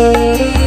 Música